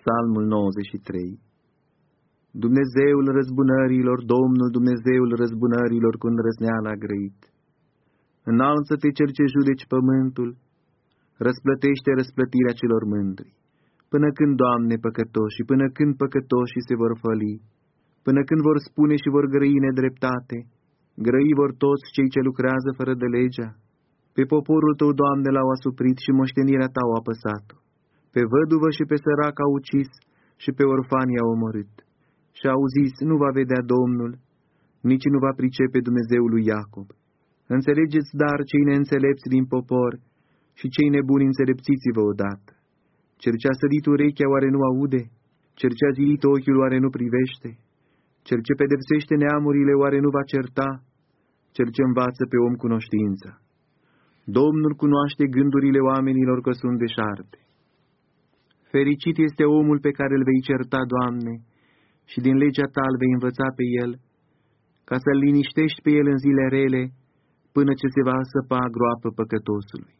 Psalmul 93 Dumnezeul răzbunărilor, Domnul Dumnezeul răzbunărilor cu îndrăzneală a grăit. Înalță-te cel ce judeci pământul, răsplătește răsplătirea celor mândri. Până când, Doamne, păcătoși, până când păcătoșii se vor făli, până când vor spune și vor grăi nedreptate, grăi vor toți cei ce lucrează fără de legea. Pe poporul tău, Doamne, l-au asuprit și moștenirea ta au apăsat-o. Pe văduvă și pe sărac a ucis și pe orfani a omorât. Și au zis, nu va vedea Domnul, nici nu va pricepe Dumnezeul lui Iacob. Înțelegeți dar cei neînțelepți din popor și cei nebuni înțelepțiți-vă odată. Cel ce a sădit urechea oare nu aude? Cel ce a zilit ochiul oare nu privește? Cel ce pedepsește neamurile oare nu va certa? Cel ce învață pe om cunoștința. Domnul cunoaște gândurile oamenilor că sunt deșarte. Fericit este omul pe care îl vei certa, Doamne, și din legea ta îl vei învăța pe el, ca să-l liniștești pe el în zile rele, până ce se va săpa groapă păcătosului.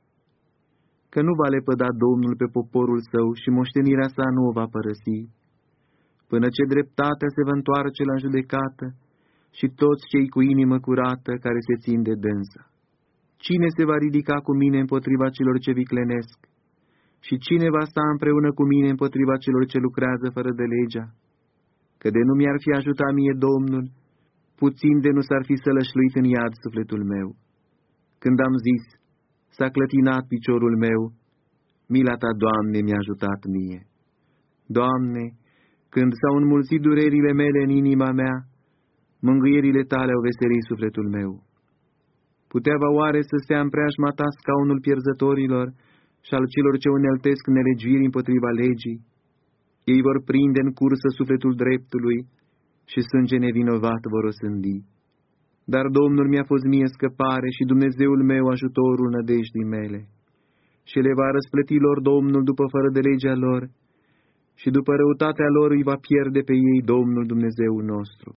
Că nu va lepăda Domnul pe poporul său și moștenirea sa nu o va părăsi, până ce dreptatea se va întoarce la judecată și toți cei cu inimă curată care se țin de dânsa. Cine se va ridica cu mine împotriva celor ce viclenesc? Și cine va sta împreună cu mine împotriva celor ce lucrează fără de legea? Că de nu mi-ar fi ajutat mie Domnul, puțin de nu s-ar fi sălășluit în iad sufletul meu. Când am zis, s-a clătinat piciorul meu, mila ta, Doamne, mi-a ajutat mie. Doamne, când s-au înmulțit durerile mele în inima mea, mângâierile tale au veselit sufletul meu. Putea va oare să stea în preajma ta scaunul pierzătorilor și al celor ce uneltesc nelegiuiri împotriva legii? Ei vor prinde în cursă sufletul dreptului și sânge nevinovat vor osândi. Dar Domnul mi-a fost mie scăpare și Dumnezeul meu ajutorul nădejdii mele. Și le va răsplăti lor Domnul după fără de legea lor, și după răutatea lor îi va pierde pe ei Domnul Dumnezeul nostru.